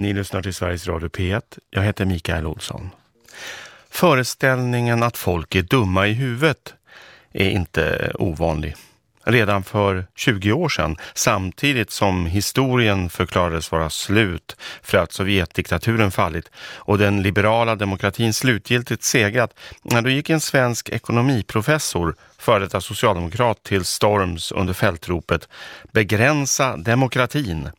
Ni lyssnar till Sveriges Radio P1. Jag heter Mikael Olsson. Föreställningen att folk är dumma i huvudet är inte ovanlig. Redan för 20 år sedan, samtidigt som historien förklarades vara slut för att Sovjetdiktaturen fallit och den liberala demokratin slutgiltigt segrat, då gick en svensk ekonomiprofessor, före detta socialdemokrat, till storms under fältropet Begränsa demokratin.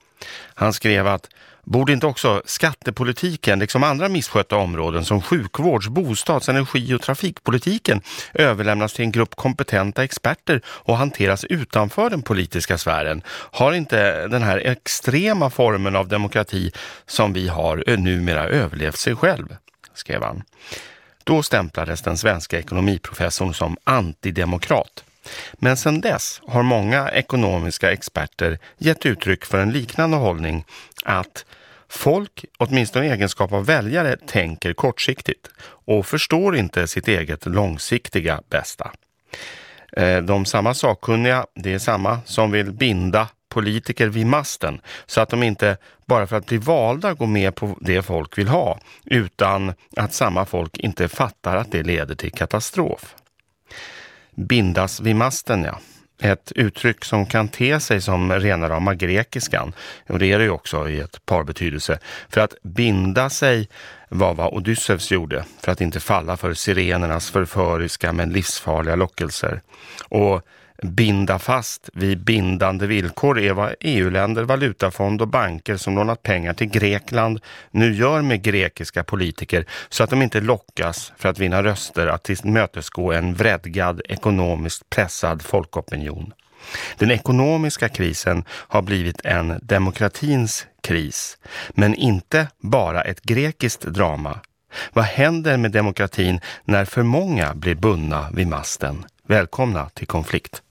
Han skrev att Borde inte också skattepolitiken, liksom andra misskötta områden som sjukvårds-, bostads-, energi- och trafikpolitiken överlämnas till en grupp kompetenta experter och hanteras utanför den politiska sfären? Har inte den här extrema formen av demokrati som vi har eh, numera överlevt sig själv? skrev han. Då stämplades den svenska ekonomiprofessorn som antidemokrat. Men sedan dess har många ekonomiska experter gett uttryck för en liknande hållning att folk, åtminstone i egenskap av väljare, tänker kortsiktigt och förstår inte sitt eget långsiktiga bästa. Eh, de samma sakkunniga, det är samma som vill binda politiker vid masten så att de inte bara för att bli valda går med på det folk vill ha utan att samma folk inte fattar att det leder till katastrof. Bindas vid masten, ja. Ett uttryck som kan te sig som rena rama grekiskan. Och det är det ju också i ett par betydelse. För att binda sig var vad Odysseus gjorde för att inte falla för sirenernas förföriska men livsfarliga lockelser. Och binda fast vid bindande villkor är vad EU-länder, valutafond och banker som lånat pengar till Grekland nu gör med grekiska politiker så att de inte lockas för att vinna röster att tillmötesgå en vredgad, ekonomiskt pressad folkopinion. Den ekonomiska krisen har blivit en demokratins kris, men inte bara ett grekiskt drama. Vad händer med demokratin när för många blir bundna vid masten? Välkomna till konflikt.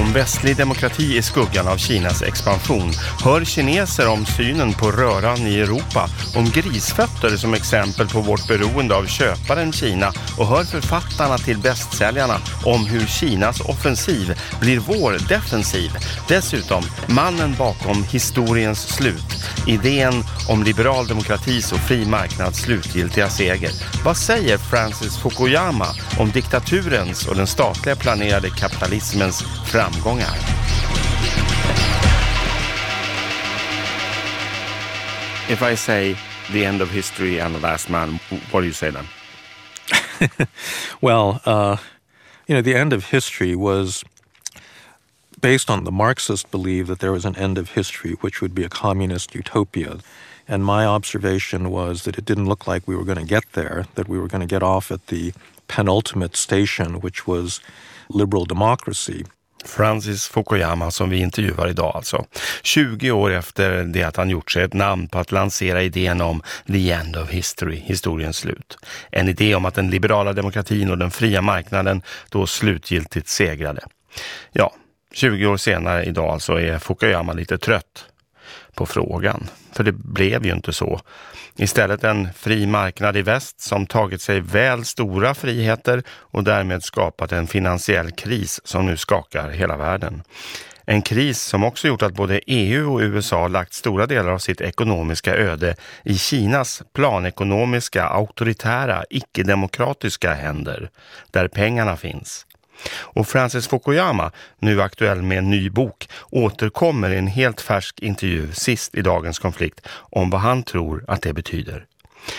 Om västlig demokrati i skuggan av Kinas expansion hör kineser om synen på röran i Europa, om grisfötter som exempel på vårt beroende av köparen Kina och hör författarna till bästsäljarna om hur Kinas offensiv blir vår defensiv. Dessutom mannen bakom historiens slut, idén om liberal demokratis och fri marknads slutgiltiga seger. Vad säger Francis Fukuyama om diktaturens och den statliga planerade kapitalismens framtid? Framgångar. If I say the end of history and the last man, what do you say then? well, uh, you know, the end of history was based on the Marxist belief that there was an end of history, which would be a communist utopia. And my observation was that it didn't look like we were going to get there, that we were going to get off at the penultimate station, which was liberal democracy. Francis Fukuyama som vi intervjuar idag alltså. 20 år efter det att han gjort sig ett namn på att lansera idén om the end of history, historiens slut. En idé om att den liberala demokratin och den fria marknaden då slutgiltigt segrade. Ja, 20 år senare idag alltså är Fukuyama lite trött på frågan. För det blev ju inte så. Istället en fri marknad i väst som tagit sig väl stora friheter och därmed skapat en finansiell kris som nu skakar hela världen. En kris som också gjort att både EU och USA lagt stora delar av sitt ekonomiska öde i Kinas planekonomiska, auktoritära, icke-demokratiska händer, där pengarna finns. Och Francis Fukuyama, nu aktuell med en ny bok, återkommer i en helt färsk intervju sist i dagens konflikt om vad han tror att det betyder.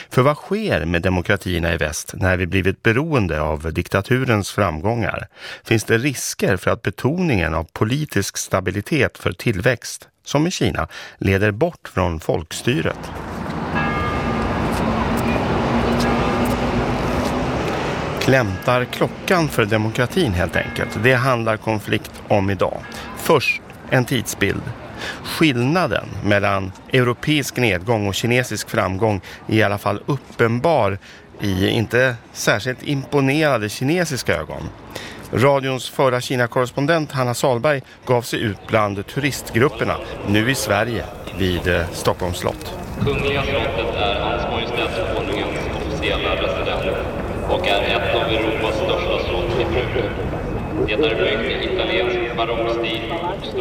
För vad sker med demokratierna i väst när vi blivit beroende av diktaturens framgångar? Finns det risker för att betoningen av politisk stabilitet för tillväxt, som i Kina, leder bort från folkstyret? Klämtar klockan för demokratin helt enkelt. Det handlar konflikt om idag. Först en tidsbild. Skillnaden mellan europeisk nedgång och kinesisk framgång är i alla fall uppenbar i inte särskilt imponerade kinesiska ögon. Radions förra Kina-korrespondent Hanna Salberg gav sig ut bland turistgrupperna, nu i Sverige, vid eh, Stockholms slott. Kungliga slottet är Hans Majestäts Konungens officiella residens och är ett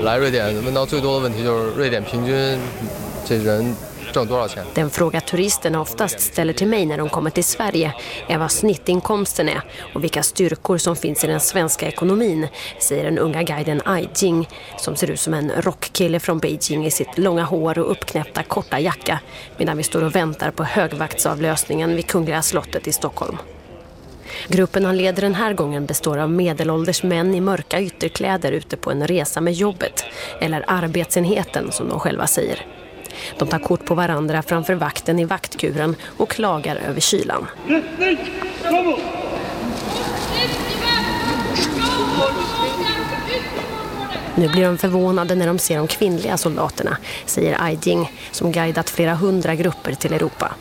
来瑞典问到最多的问题就是瑞典平均这人挣多少钱？ Den fråga turisterna oftast ställer till mig när de kommer till Sverige är vad snittinkomsten är och vilka styrkor som finns i den svenska ekonomin, säger den unga guiden Ai Jing som ser ut som en rockkille från Beijing i sitt långa hår och uppknäppta korta jacka medan vi står och väntar på högvaktsavlösningen vid Kungliga slottet i Stockholm. Gruppen han leder den här gången består av medelålders män i mörka ytterkläder ute på en resa med jobbet, eller arbetsenheten som de själva säger. De tar kort på varandra framför vakten i vaktkuren och klagar över kylan. Nu blir de förvånade när de ser de kvinnliga soldaterna, säger Ayding som guidat flera hundra grupper till Europa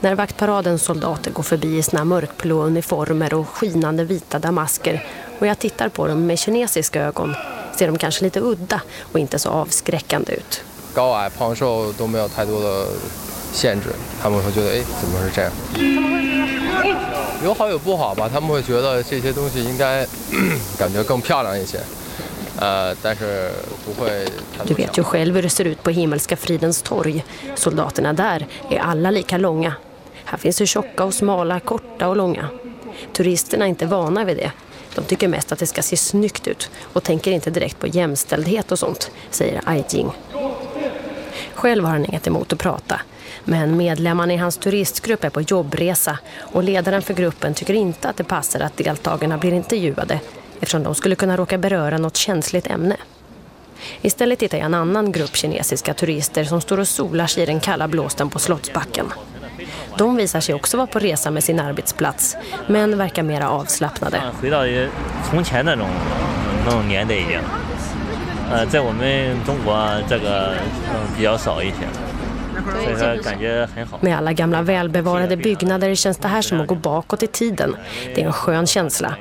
När vaktparadens soldater går förbi i sina mörkblå uniformer och skinande vita damasker och jag tittar på dem med kinesiska ögon ser de kanske lite udda och inte så avskräckande ut. 高矮胖瘦都没有太多的限制，他们会觉得哎怎么是这样？有好有不好吧，他们会觉得这些东西应该感觉更漂亮一些，呃，但是不会太 Du 多 vet ju själv hur det ser ut på Himmelska fridens torg. Soldaterna där är alla lika långa. här finns det tjocka och smala, korta och långa. Turisterna är inte vana vid det. De tycker mest att det ska se snyggt ut och tänker inte direkt på jämställdhet och sånt, säger Ai Jing. Själv har han inget emot att prata. Men medlemmarna i hans turistgrupp är på jobbresa och ledaren för gruppen tycker inte att det passar att deltagarna blir intervjuade eftersom de skulle kunna råka beröra något känsligt ämne. Istället hittar jag en annan grupp kinesiska turister som står och solar sig i den kalla blåsten på Slottsbacken. De visar sig också vara på resa med sin arbetsplats, men verkar mera avslappnade. Med alla gamla välbevarade byggnader känns det här som att gå bakåt i tiden. Det är en skön känsla.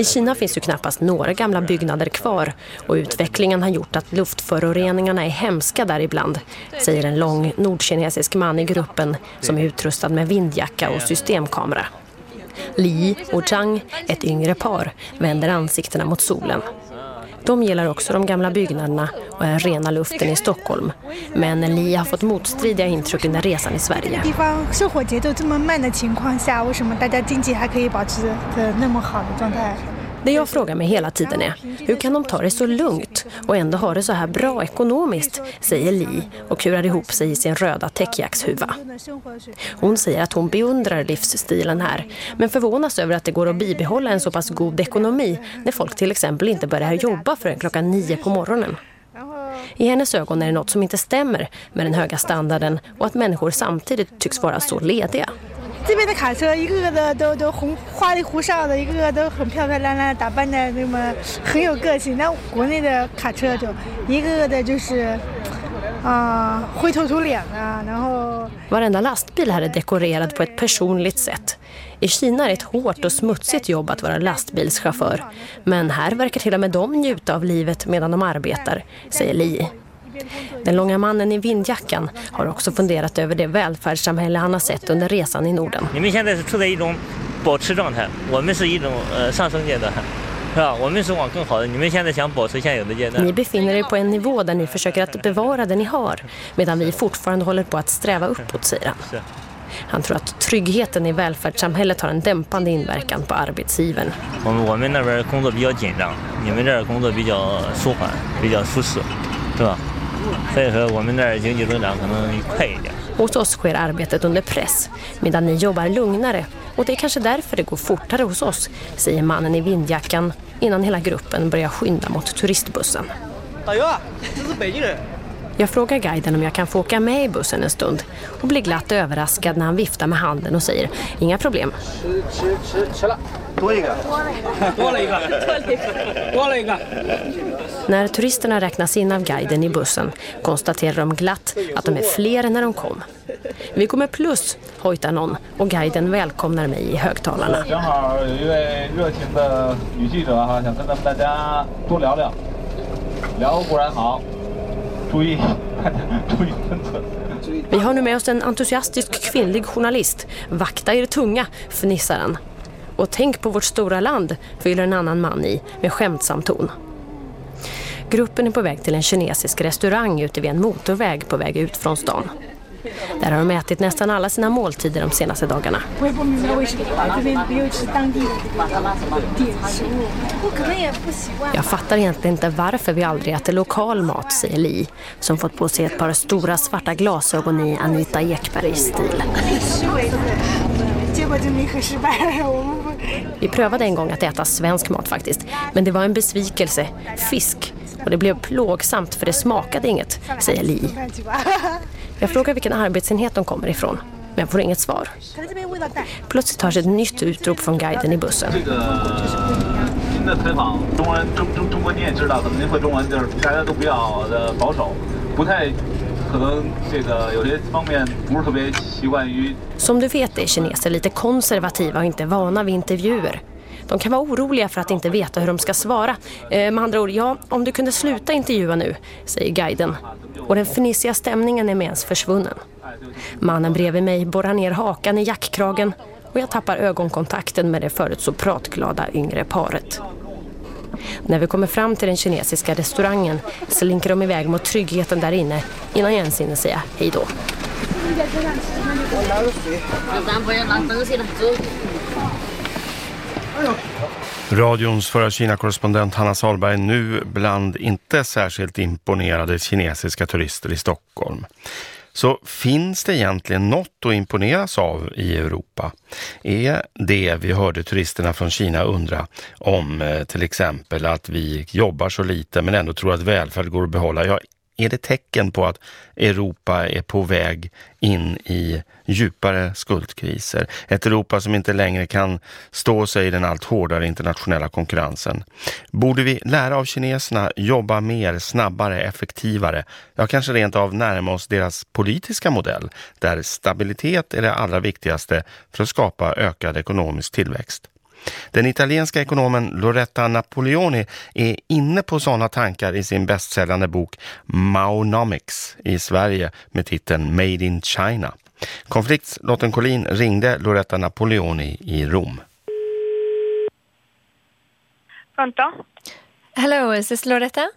I Kina finns ju knappast några gamla byggnader kvar och utvecklingen har gjort att luftföroreningarna är hemska där ibland, säger en lång nordkinesisk man i gruppen som är utrustad med vindjacka och systemkamera. Li och Zhang, ett yngre par, vänder ansiktena mot solen. De gillar också de gamla byggnaderna och den rena luften i Stockholm. Men Li har fått motstridiga intryck under resan i Sverige. Det jag frågar mig hela tiden är, hur kan de ta det så lugnt och ändå ha det så här bra ekonomiskt, säger Li och kurar ihop sig i sin röda täckjackshuva. Hon säger att hon beundrar livsstilen här, men förvånas över att det går att bibehålla en så pass god ekonomi när folk till exempel inte börjar jobba förrän klockan nio på morgonen. I hennes ögon är det något som inte stämmer med den höga standarden och att människor samtidigt tycks vara så lediga. 这边的卡车一个个的都都红花里胡哨的，一个个都很漂漂亮亮，打扮的那么很有个性。那国内的卡车就一个个的就是啊、灰头土脸啊，然后 Varenda lastbil här är dekorerad på ett personligt sätt. I Kina är det ett hårt och smutsigt jobb att vara lastbilschaufför. Men här verkar till och med de njuta av livet medan de arbetar, säger Li. Den långa mannen i vindjackan har också funderat över det välfärdssamhälle han har sett under resan i Norden. 你们现在是处在一种保持状态，我们是一种呃上升阶段，是吧？我们是往更好的，你们现在想保持现有的阶段 Ni。befinner er på en nivå där ni försöker att bevara det ni har, medan vi fortfarande håller på att sträva uppåt, säger han. 是。 Han tror att tryggheten i välfärdssamhället har en dämpande inverkan på arbetsgivaren. 我 们我们那边工作比较紧张，你们这儿工作比较舒缓，比较舒适，是吧？所以说我们那儿经济增长可能快一点。 Hos oss sker arbetet under press, medan ni jobbar lugnare. Och det är kanske därför det går fortare hos oss, säger mannen i vindjackan innan hela gruppen börjar skynda mot turistbussen. Jag frågar guiden om jag kan få åka med i bussen en stund och blir glatt överraskad när han viftar med handen och säger inga problem. När turisterna räknas in av guiden i bussen konstaterar de glatt att de är fler än när de kom. Vi kommer plus, hojtar någon och guiden välkomnar mig i högtalarna. 正好有一位热情的女记者哈，想跟咱们大家多聊聊。聊固然好，注意注意分寸。 Vi har nu med oss en entusiastisk kvinnlig journalist. Vakta er tunga, fnissar han. och tänk på vårt stora land, fyller en annan man i med skämtsam ton. Gruppen är på väg till en kinesisk restaurang ute vid en motorväg på väg ut från stan. Där har de ätit nästan alla sina måltider de senaste dagarna. Jag fattar egentligen inte varför vi aldrig äter lokal mat, säger Li, som fått på sig ett par stora svarta glasögon i Anita Ekbergs stil. Vi prövade en gång att äta svensk mat faktiskt, men det var en besvikelse. Fisk. Och det blev plågsamt för det smakade inget, säger Li. Jag frågar vilken arbetsenhet de kommer ifrån, men jag får inget svar. Plötsligt hörs ett nytt utrop från guiden i bussen. Eh, som du vet är kineser lite konservativa och inte vana vid intervjuer. De kan vara oroliga för att inte veta hur de ska svara. Eh, med andra ord, ja, om du kunde sluta intervjua nu, säger guiden. Och den fnissiga stämningen är med ens försvunnen. Mannen bredvid mig borrar ner hakan i jackkragen och jag tappar ögonkontakten med det förut så pratglada yngre paret. När vi kommer fram till den kinesiska restaurangen slinker de iväg mot tryggheten där inne innan jag ens hinner säga hej då. Radions förra Kina-korrespondent Hanna Salberg nu bland inte särskilt imponerade kinesiska turister i Stockholm. Så finns det egentligen något att imponeras av i Europa? Är det vi hörde turisterna från Kina undra om eh, till exempel att vi jobbar så lite men ändå tror att välfärd går att behålla? Ja, är det tecken på att Europa är på väg in i djupare skuldkriser? Ett Europa som inte längre kan stå sig i den allt hårdare internationella konkurrensen. Borde vi lära av kineserna jobba mer, snabbare, effektivare? Ja, kanske rent av närma oss deras politiska modell där stabilitet är det allra viktigaste för att skapa ökad ekonomisk tillväxt. Den italienska ekonomen Loretta Napoleoni är inne på sådana tankar i sin bästsäljande bok Maonomics i Sverige med titeln Made in China. Konfliktslotten Collin ringde Loretta Napoleoni i Rom. Pronto? Hello, is this Loretta?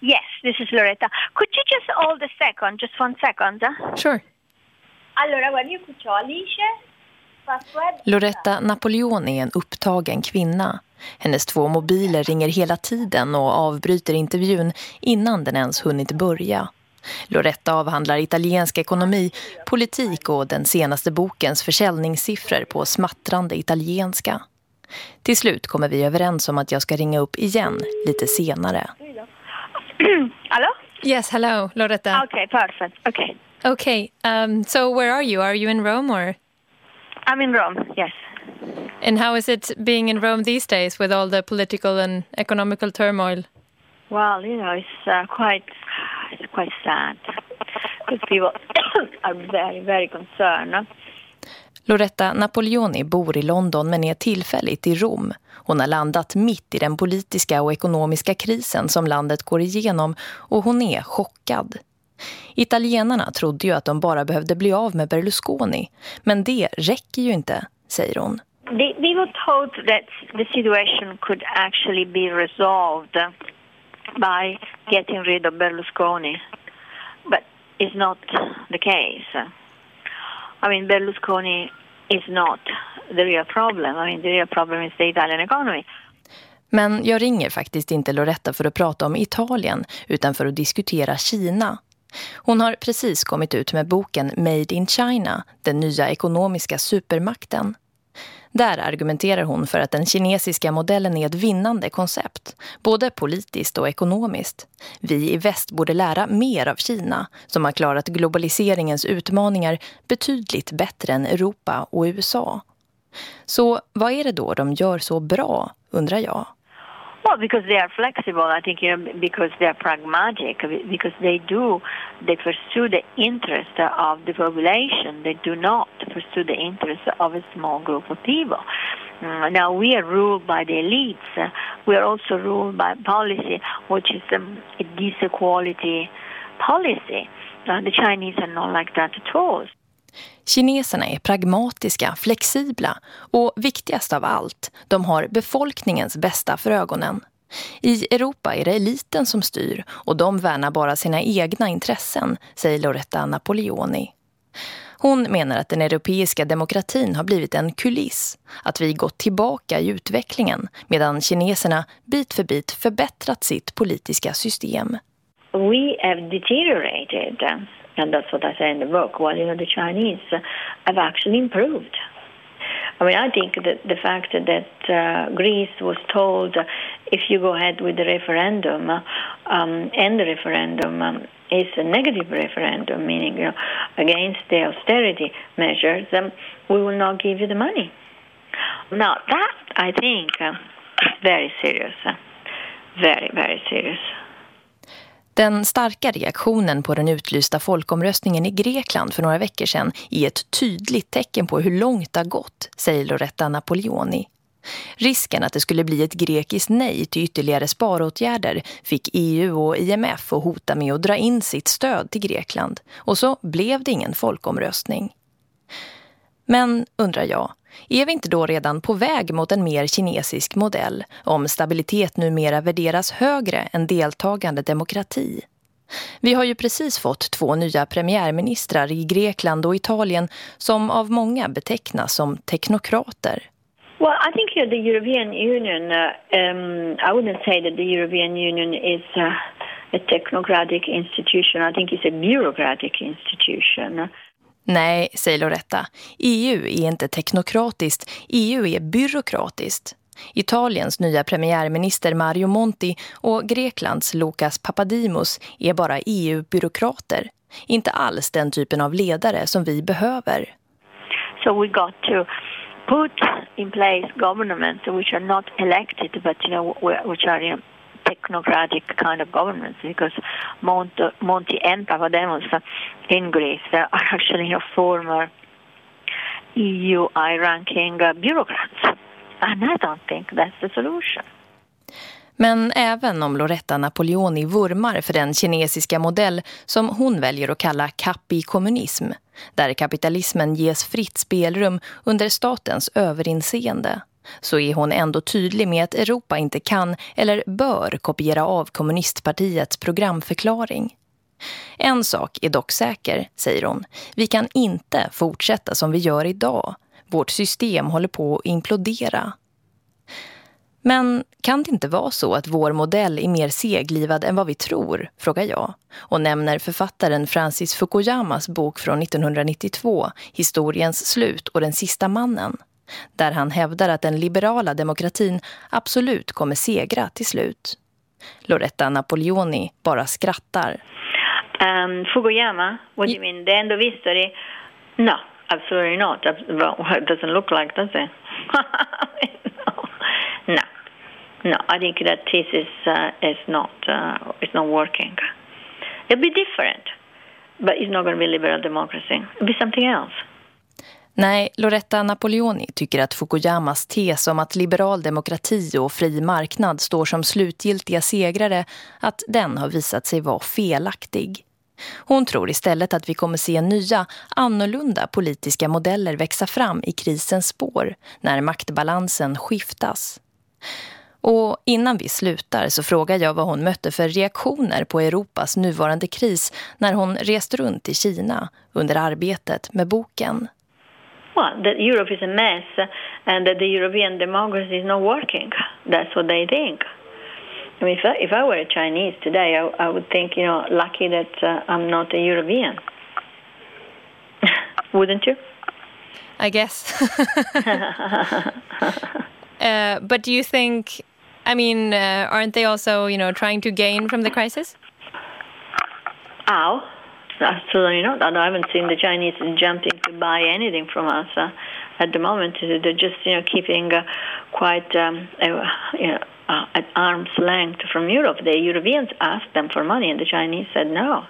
Yes, this is Loretta. Could you just hold a second, just one second? eh? Sure. Allora, guarda, io qui c'ho Alice. Loretta Napoleon är en upptagen kvinna. Hennes två mobiler ringer hela tiden och avbryter intervjun innan den ens hunnit börja. Loretta avhandlar italiensk ekonomi, politik och den senaste bokens försäljningssiffror på smattrande italienska. Till slut kommer vi överens om att jag ska ringa upp igen lite senare. Hello? Yes, hello, Loretta. Okay, perfect. Okay. Okay, um, so where are you? Are you in Rome or? I'm in Rome, yes. And how is it being in Rome these days with all the political and economical turmoil? Well, you know, it's uh, quite, it's quite sad. Because people are very, very concerned. Loretta Napoleoni bor i London men är tillfälligt i Rom. Hon har landat mitt i den politiska och ekonomiska krisen som landet går igenom och hon är chockad. Italienarna trodde ju att de bara behövde bli av med Berlusconi, men det räcker ju inte, säger hon. They, were told that the situation could actually be resolved by getting rid of Berlusconi, but it's not the case. I mean, Berlusconi is not the real problem. I mean, the real problem is the Italian economy. Men jag ringer faktiskt inte Loretta för att prata om Italien utan för att diskutera Kina. Hon har precis kommit ut med boken Made in China, den nya ekonomiska supermakten. Där argumenterar hon för att den kinesiska modellen är ett vinnande koncept, både politiskt och ekonomiskt. Vi i väst borde lära mer av Kina, som har klarat globaliseringens utmaningar betydligt bättre än Europa och USA. Så vad är det då de gör så bra, undrar jag. Well, because they are flexible, I think, you know, because they are pragmatic, because they do, they pursue the interest of the population. They do not pursue the interest of a small group of people. Mm, now, we are ruled by the elites. We are also ruled by policy, which is um, a disequality policy. Uh, the Chinese are not like that at all. Kineserna är pragmatiska, flexibla och viktigast av allt, de har befolkningens bästa för ögonen. I Europa är det eliten som styr och de värnar bara sina egna intressen, säger Loretta Napoleoni. Hon menar att den europeiska demokratin har blivit en kuliss, att vi gått tillbaka i utvecklingen medan kineserna bit för bit förbättrat sitt politiska system. We have deteriorated, and that's what I say in the book, well, you know, the Chinese have actually improved. I mean, I think that the fact that uh, Greece was told uh, if you go ahead with the referendum, um, and the referendum um, is a negative referendum, meaning you know, against the austerity measures, um, we will not give you the money. Now, that I think uh, is very serious, uh, very, very serious. Den starka reaktionen på den utlysta folkomröstningen i Grekland för några veckor sedan är ett tydligt tecken på hur långt det har gått, säger Loretta Napoleoni. Risken att det skulle bli ett grekiskt nej till ytterligare sparåtgärder fick EU och IMF att hota med att dra in sitt stöd till Grekland. Och så blev det ingen folkomröstning. Men, undrar jag, är vi inte då redan på väg mot en mer kinesisk modell om stabilitet numera värderas högre än deltagande demokrati? Vi har ju precis fått två nya premiärministrar i Grekland och Italien som av många betecknas som teknokrater. Well, I think uh, the European Union, uh, um, I wouldn't say that the European Union is uh, a technocratic institution. I think it's a bureaucratic institution. Nej, säger Loretta. EU är inte teknokratiskt, EU är byråkratiskt. Italiens nya premiärminister Mario Monti och Greklands Lukas Papadimos är bara EU-byråkrater. Inte alls den typen av ledare som vi behöver. So we got to put in place governments which are not elected but you know which are you know, technocratic kind of governments because Mont- Monti and Papademos in Greece are actually you know, former EU high-ranking uh, bureaucrats. And I don't think that's the solution. Men även om Loretta Napoleoni vurmar för den kinesiska modell som hon väljer att kalla kapi-kommunism, där kapitalismen ges fritt spelrum under statens överinseende, så är hon ändå tydlig med att Europa inte kan eller bör kopiera av kommunistpartiets programförklaring. En sak är dock säker, säger hon. Vi kan inte fortsätta som vi gör idag. Vårt system håller på att implodera. Men kan det inte vara så att vår modell är mer seglivad än vad vi tror, frågar jag. Och nämner författaren Francis Fukuyamas bok från 1992, Historiens slut och den sista mannen. Där han hävdar att den liberala demokratin absolut kommer segra till slut. Loretta Napoleoni bara skrattar. Um, Fukuyama, what do you mean? The end of history? No, absolutely not. It doesn't look like, does it? no. no. No, I think that this is uh, is not uh, it's not working. It'll be different, but it's not going to be liberal democracy. It'll be something else. Nej, Loretta Napoleoni tycker att Fukuyamas tes om att liberal demokrati och fri marknad står som slutgiltiga segrare, att den har visat sig vara felaktig. Hon tror istället att vi kommer se nya, annorlunda politiska modeller växa fram i krisens spår när maktbalansen skiftas. Och innan vi slutar så frågar jag vad hon mötte för reaktioner på Europas nuvarande kris när hon reste runt i Kina under arbetet med boken. Well, that Europe is a mess and that the European democracy is not working. That's what they think. I mean, if I, if I were a Chinese today, I, I would think, you know, lucky that uh, I'm not a European. Wouldn't you? I guess. uh, but do you think I mean, uh, aren't they also, you know, trying to gain from the crisis? Ow. Absolutely not. I haven't seen the Chinese jumping to buy anything from us uh, at the moment. They're just, you know, keeping uh, quite, um, uh, you know, uh, at arm's length from Europe. The Europeans asked them for money and the Chinese said no.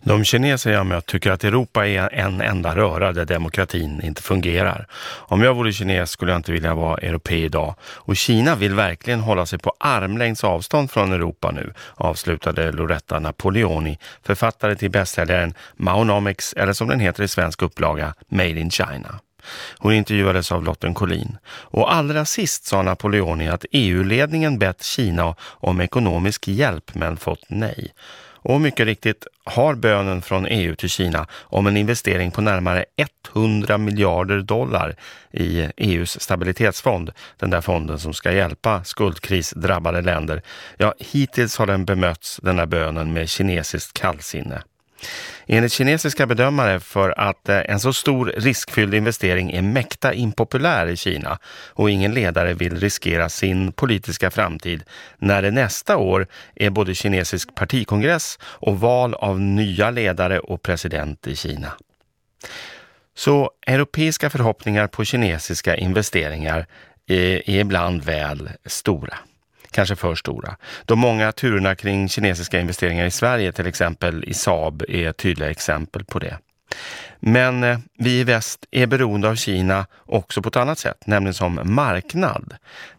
De kineser jag mött tycker att Europa är en enda röra där demokratin inte fungerar. Om jag vore kines skulle jag inte vilja vara europé idag. Och Kina vill verkligen hålla sig på armlängds avstånd från Europa nu, avslutade Loretta Napoleoni, författare till bästsäljaren Maonomics, eller som den heter i svensk upplaga, Made in China. Hon intervjuades av Lotten Collin. Och allra sist sa Napoleoni att EU-ledningen bett Kina om ekonomisk hjälp men fått nej. Och mycket riktigt har bönen från EU till Kina om en investering på närmare 100 miljarder dollar i EUs stabilitetsfond, den där fonden som ska hjälpa skuldkrisdrabbade länder. Ja, hittills har den bemötts, den där bönen, med kinesiskt kallsinne. Enligt kinesiska bedömare för att eh, en så stor riskfylld investering är mäkta impopulär i Kina och ingen ledare vill riskera sin politiska framtid när det nästa år är både kinesisk partikongress och val av nya ledare och president i Kina. Så europeiska förhoppningar på kinesiska investeringar eh, är ibland väl stora kanske för stora. De många turerna kring kinesiska investeringar i Sverige, till exempel i Saab, är tydliga exempel på det. Men eh, vi i väst är beroende av Kina också på ett annat sätt, nämligen som marknad.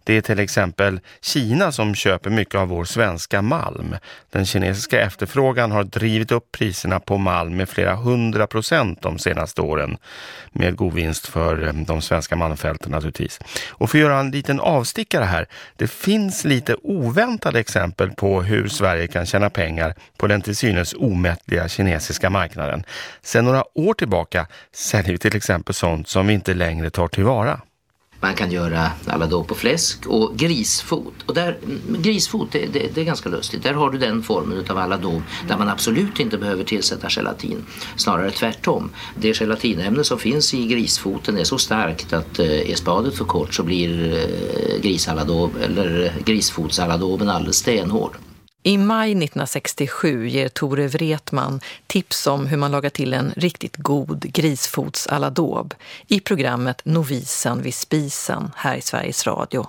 Det är till exempel Kina som köper mycket av vår svenska malm. Den kinesiska efterfrågan har drivit upp priserna på malm med flera hundra procent de senaste åren. Med god vinst för eh, de svenska malmfälten naturligtvis. Och för att göra en liten avstickare här. Det finns lite oväntade exempel på hur Sverige kan tjäna pengar på den till synes omättliga kinesiska marknaden. Sedan några år tillbaka säljer vi till exempel sånt som vi inte längre tar tillvara. Man kan göra aladå på fläsk och grisfot. Och där, mm, grisfot det, det, det, är ganska lustigt. Där har du den formen av aladå där man absolut inte behöver tillsätta gelatin. Snarare tvärtom. Det gelatinämne som finns i grisfoten är så starkt att eh, är spadet för kort så blir eh, eller eh, grisfotsaladåben alldeles stenhård. I maj 1967 ger Tore Wretman tips om hur man lagar till en riktigt god grisfotsaladåb i programmet Novisen vid spisen här i Sveriges Radio.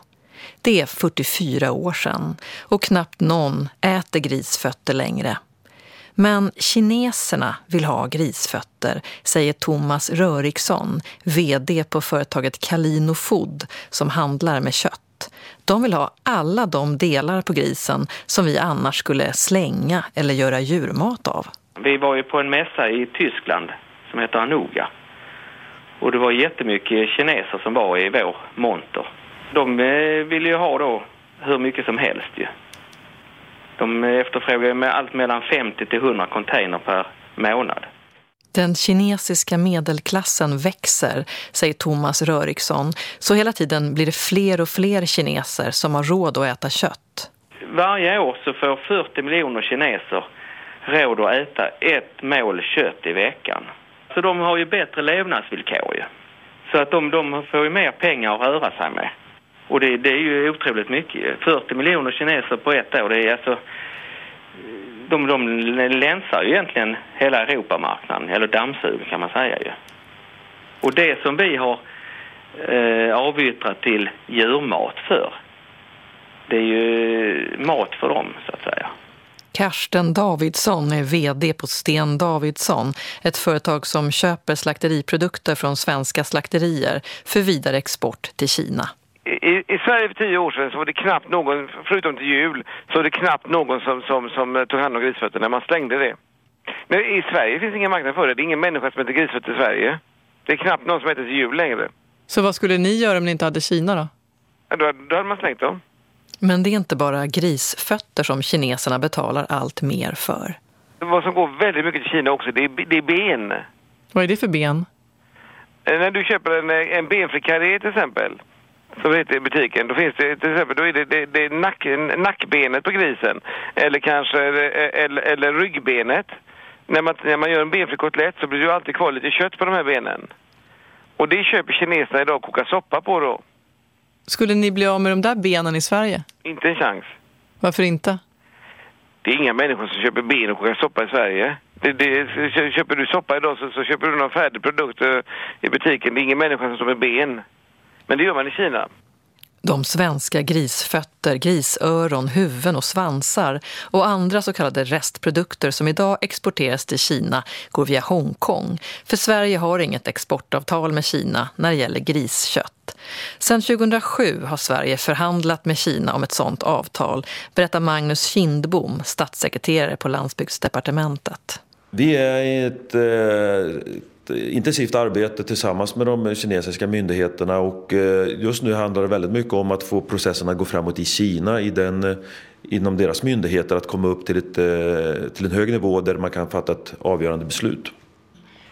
Det är 44 år sedan och knappt någon äter grisfötter längre. Men kineserna vill ha grisfötter, säger Thomas Röriksson, vd på företaget Kalino Food som handlar med kött. De vill ha alla de delar på grisen som vi annars skulle slänga eller göra djurmat av. Vi var ju på en mässa i Tyskland som heter Anuga. Och det var jättemycket kineser som var i vår monter. De eh, ville ju ha då hur mycket som helst ju. De efterfrågade med allt mellan 50 till 100 container per månad. Den kinesiska medelklassen växer, säger Thomas Röriksson. Så hela tiden blir det fler och fler kineser som har råd att äta kött. Varje år så får 40 miljoner kineser råd att äta ett mål kött i veckan. Så de har ju bättre levnadsvillkor ju. Så att de, de får ju mer pengar att röra sig med. Och det, det är ju otroligt mycket. 40 miljoner kineser på ett år, det är alltså de, de länsar ju egentligen hela Europamarknaden, eller dammsuger kan man säga ju. Och det som vi har eh, avyttrat till djurmat för, det är ju mat för dem så att säga. Karsten Davidsson är vd på Sten Davidsson, ett företag som köper slakteriprodukter från svenska slakterier för vidare export till Kina i, i, Sverige för tio år sedan så var det knappt någon, förutom till jul, så var det knappt någon som, som, som tog hand om grisfötterna. Man slängde det. Men i Sverige finns ingen marknad för det. Det är ingen människa som äter grisfötter i Sverige. Det är knappt någon som äter till jul längre. Så vad skulle ni göra om ni inte hade Kina då? Ja, då, då hade man slängt dem. Men det är inte bara grisfötter som kineserna betalar allt mer för. Vad som går väldigt mycket till Kina också, det är, det är ben. Vad är det för ben? Eh, när du köper en, en benfri karré till exempel som det heter i butiken. Då finns det till exempel då är det, det, det är nack, nackbenet på grisen. Eller kanske eller, eller ryggbenet. När man, när man gör en benfri kotlett så blir det ju alltid kvar lite kött på de här benen. Och det köper kineserna idag och kokar soppa på då. Skulle ni bli av med de där benen i Sverige? Inte en chans. Varför inte? Det är inga människor som köper ben och kokar soppa i Sverige. Det, det, köper du soppa idag så, så köper du någon färdig produkt i butiken. Det är ingen människa som står med ben. Men det gör man i Kina. De svenska grisfötter, grisöron, huvuden och svansar och andra så kallade restprodukter som idag exporteras till Kina går via Hongkong. För Sverige har inget exportavtal med Kina när det gäller griskött. Sedan 2007 har Sverige förhandlat med Kina om ett sådant avtal, berättar Magnus Kindbom, statssekreterare på landsbygdsdepartementet. Vi är ett eh, intensivt arbete tillsammans med de kinesiska myndigheterna och eh, just nu handlar det väldigt mycket om att få processen att gå framåt i Kina i den, eh, inom deras myndigheter att komma upp till, ett, eh, till en hög nivå där man kan fatta ett avgörande beslut.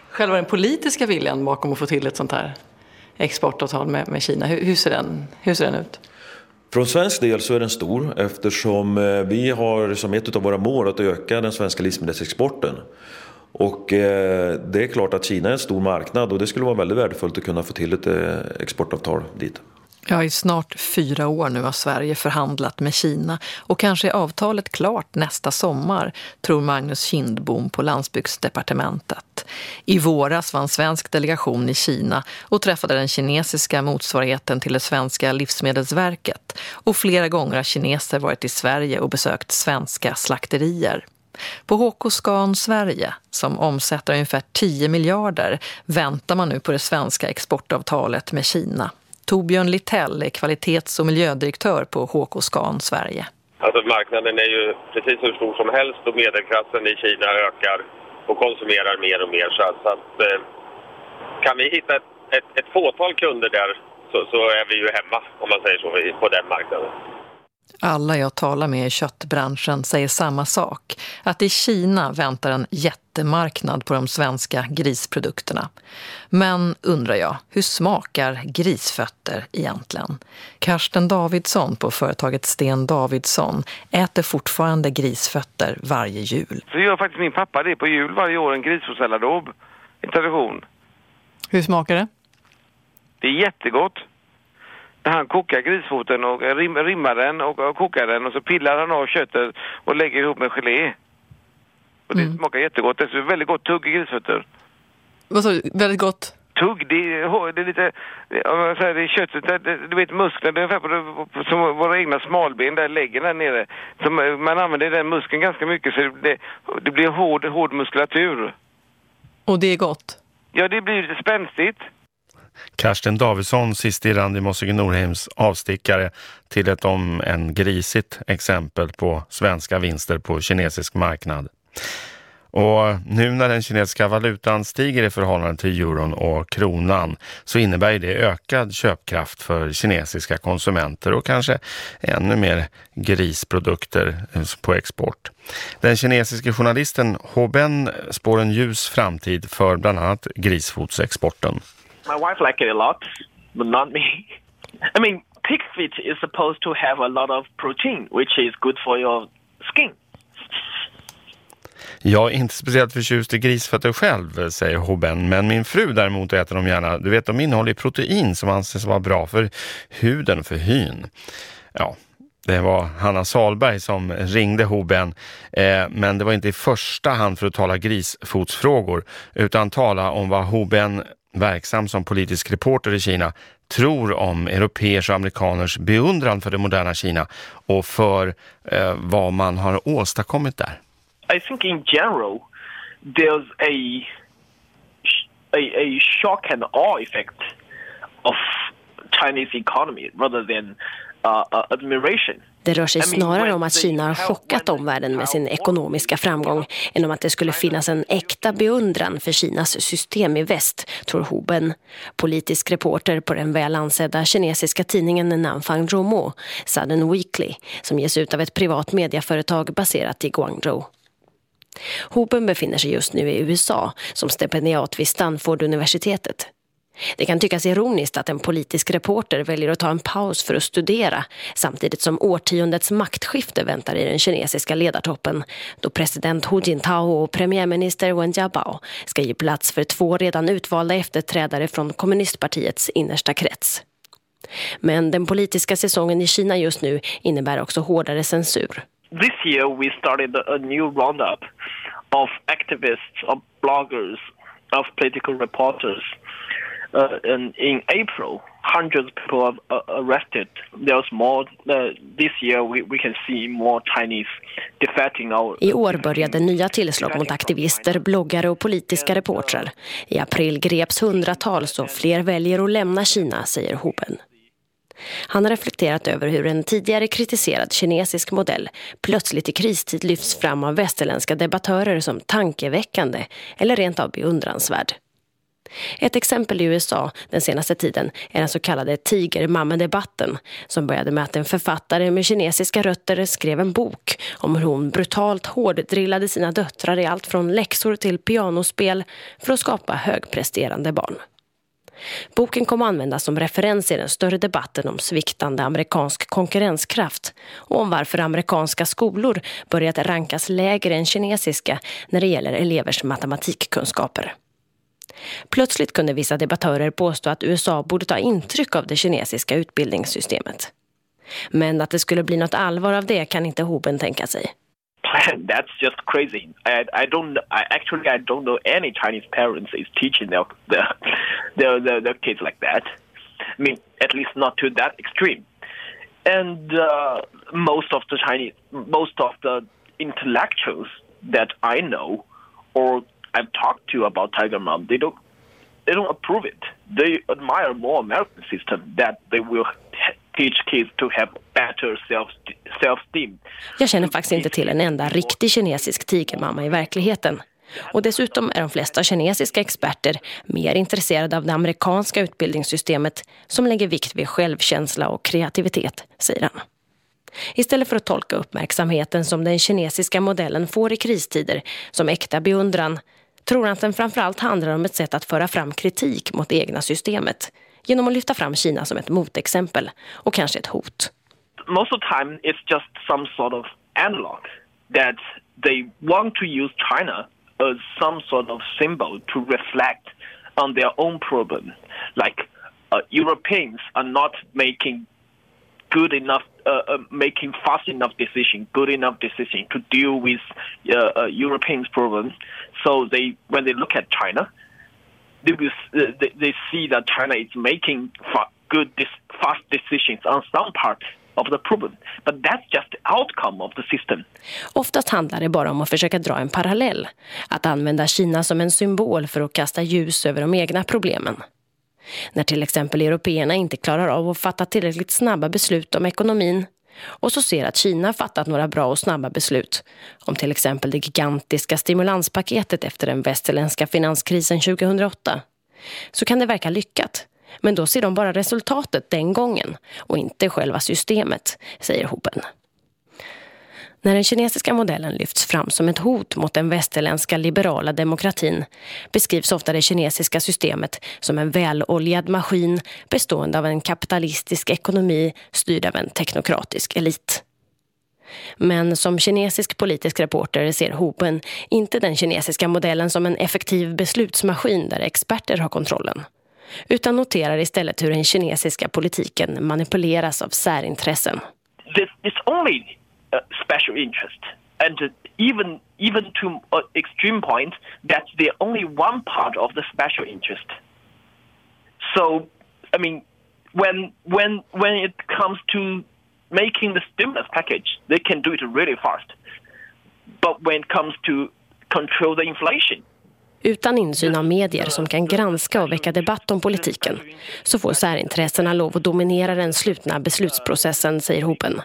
Själva den politiska viljan bakom att få till ett sånt här exportavtal med, med Kina, hur, hur, ser den, hur ser den ut? Från svensk del så är den stor eftersom vi har som ett av våra mål att öka den svenska livsmedelsexporten. Och eh, det är klart att Kina är en stor marknad och det skulle vara väldigt värdefullt att kunna få till ett eh, exportavtal dit. Ja, i snart fyra år nu har Sverige förhandlat med Kina och kanske är avtalet klart nästa sommar, tror Magnus Kindbom på landsbygdsdepartementet. I våras var en svensk delegation i Kina och träffade den kinesiska motsvarigheten till det svenska livsmedelsverket och flera gånger har kineser varit i Sverige och besökt svenska slakterier. På HK Scan Sverige, som omsätter ungefär 10 miljarder, väntar man nu på det svenska exportavtalet med Kina. Torbjörn Littell är kvalitets- och miljödirektör på HK Scan Sverige. Alltså marknaden är ju precis hur stor som helst och medelklassen i Kina ökar och konsumerar mer och mer. Så att, så att eh, kan vi hitta ett, ett, ett fåtal kunder där så, så, är vi ju hemma, om man säger så, på den marknaden. Alla jag talar med i köttbranschen säger samma sak. Att i Kina väntar en jättemarknad på de svenska grisprodukterna. Men undrar jag, hur smakar grisfötter egentligen? Karsten Davidsson på företaget Sten Davidsson äter fortfarande grisfötter varje jul. Så gör faktiskt min pappa det på jul varje år, en grisfotsalladob. En tradition. Hur smakar det? Det är jättegott han kokar grisfoten och rim, rimmar den och, och kokar den och så pillar han av köttet och lägger ihop med gelé. Och det mm. smakar jättegott. Det är väldigt gott tugg i grisfötter. Vad sa du? Väldigt gott? Tugg, det är, det är lite, om man säger det är köttet, det, du vet musklerna, det är ungefär på, som våra egna smalben där lägger där nere. Så man använder den muskeln ganska mycket så det, det blir hård, hård muskulatur. Och det är gott? Ja, det blir lite spänstigt. Karsten Davidsson sistirrande i Mossige Norheims avstickare till ett om en grisigt exempel på svenska vinster på kinesisk marknad. Och nu när den kinesiska valutan stiger i förhållande till euron och kronan så innebär det ökad köpkraft för kinesiska konsumenter och kanske ännu mer grisprodukter eh, på export. Den kinesiska journalisten Hoben spår en ljus framtid för bland annat grisfotsexporten. My wife like it a lot, but not me. I mean, pig feet is supposed to have a lot of protein, which is good for your skin. Jag är inte speciellt förtjust i grisfötter själv, säger Hoben, men min fru däremot äter dem gärna. Du vet, de innehåller protein som anses vara bra för huden för hyn. Ja, det var Hanna Salberg som ringde Hoben, eh, men det var inte i första hand för att tala grisfotsfrågor, utan tala om vad Hoben verksam som politisk reporter i Kina, tror om europeers och amerikaners beundran för det moderna Kina och för eh, vad man har åstadkommit där? I think in general there's a, a, a shock and awe effect of Chinese economy rather than uh, uh admiration. Det rör sig snarare om att Kina har chockat omvärlden med sin ekonomiska framgång än om att det skulle finnas en äkta beundran för Kinas system i väst, tror Hoben. Politisk reporter på den väl ansedda kinesiska tidningen Nanfang Zhomo, Sudden Weekly, som ges ut av ett privat mediaföretag baserat i Guangzhou. Hoben befinner sig just nu i USA som stipendiat vid Stanford-universitetet. Det kan tyckas ironiskt att en politisk reporter väljer att ta en paus för att studera samtidigt som årtiondets maktskifte väntar i den kinesiska ledartoppen då president Hu Jintao och premiärminister Wen Jiabao ska ge plats för två redan utvalda efterträdare från kommunistpartiets innersta krets. Men den politiska säsongen i Kina just nu innebär också hårdare censur. This year we started a new roundup of activists, of bloggers, of political reporters uh, in, in April, hundreds of people are uh, arrested. There's more uh, this year. We, we can see more Chinese defecting our. I år började nya tillslag mot aktivister, bloggare och politiska reportrar. I april greps hundratals och fler väljer att lämna Kina, säger Hoben. Han har reflekterat över hur en tidigare kritiserad kinesisk modell plötsligt i kristid lyfts fram av västerländska debattörer som tankeväckande eller rent av beundransvärd. Ett exempel i USA den senaste tiden är den så kallade tigermammedebatten som började med att en författare med kinesiska rötter skrev en bok om hur hon brutalt hårddrillade sina döttrar i allt från läxor till pianospel för att skapa högpresterande barn. Boken kom att användas som referens i den större debatten om sviktande amerikansk konkurrenskraft och om varför amerikanska skolor börjat rankas lägre än kinesiska när det gäller elevers matematikkunskaper. Plötsligt kunde vissa debattörer påstå att USA borde ta intryck av det kinesiska utbildningssystemet. Men att det skulle bli något allvar av det kan inte Hoben tänka sig. That's just crazy. I, I don't. I actually I don't know any Chinese parents is teaching their their, their their, their kids like that. I mean, at least not to that extreme. And uh, most of the Chinese, most of the intellectuals that I know or I've talked to about Tiger Mom, they don't they don't approve it. They admire more American system that they will teach kids to have better self self-esteem. Jag känner faktiskt inte till en enda riktig kinesisk tigermamma i verkligheten. Och dessutom är de flesta kinesiska experter mer intresserade av det amerikanska utbildningssystemet som lägger vikt vid självkänsla och kreativitet, säger han. Istället för att tolka uppmärksamheten som den kinesiska modellen får i kristider som äkta beundran tror han att den framförallt handlar om ett sätt att föra fram kritik mot det egna systemet genom att lyfta fram Kina som ett motexempel och kanske ett hot. Most of the time it's just some sort of analog that they want to use China as some sort of symbol to reflect on their own problem. Like uh, Europeans are not making good enough, uh, uh, making fast enough decision, good enough decision to deal with uh, Europeans' problem. So they, when they look at China, they will they, they see that China is making fa- good, fast decisions on some part of the problem. But that's just the outcome of the system. Oftast handlar det bara om att försöka dra en parallell. Att använda Kina som en symbol för att kasta ljus över de egna problemen. När till exempel européerna inte klarar av att fatta tillräckligt snabba beslut om ekonomin och så ser att Kina fattat några bra och snabba beslut om till exempel det gigantiska stimulanspaketet efter den västerländska finanskrisen 2008 så kan det verka lyckat. Men då ser de bara resultatet den gången och inte själva systemet, säger Hoben. När den kinesiska modellen lyfts fram som ett hot mot den västerländska liberala demokratin beskrivs ofta det kinesiska systemet som en väloljad maskin bestående av en kapitalistisk ekonomi styrd av en teknokratisk elit. Men som kinesisk politisk reporter ser Hoben inte den kinesiska modellen som en effektiv beslutsmaskin där experter har kontrollen utan noterar istället hur den kinesiska politiken manipuleras av särintressen. It's only uh, special interest. And uh, even even to an extreme point, that's the only one part of the special interest. So, I mean, when when when it comes to making the stimulus package, they can do it really fast. But when it comes to control the inflation, Utan insyn av medier som kan granska och väcka debatt om politiken så får särintressena lov att dominera den slutna beslutsprocessen, säger Hopen.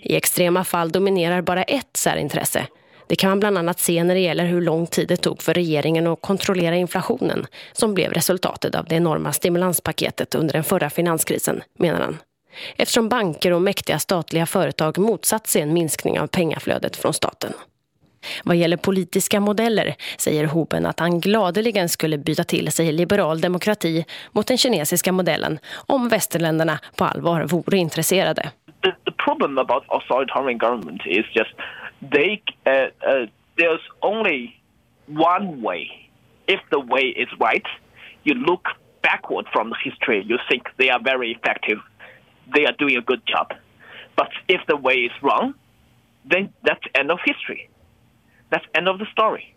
I extrema fall dominerar bara ett särintresse. Det kan man bland annat se när det gäller hur lång tid det tog för regeringen att kontrollera inflationen som blev resultatet av det enorma stimulanspaketet under den förra finanskrisen, menar han. Eftersom banker och mäktiga statliga företag motsatt sig en minskning av pengaflödet från staten. Vad gäller politiska modeller säger Hoben att han gladeligen skulle byta till sig liberal demokrati mot den kinesiska modellen om västerländerna på allvar vore intresserade. The, the problem about authoritarian government is just they uh, uh, there's only one way. If the way is right, you look backward from the history. You think they are very effective. They are doing a good job. But if the way is wrong, then that's end of history. That's end of the story.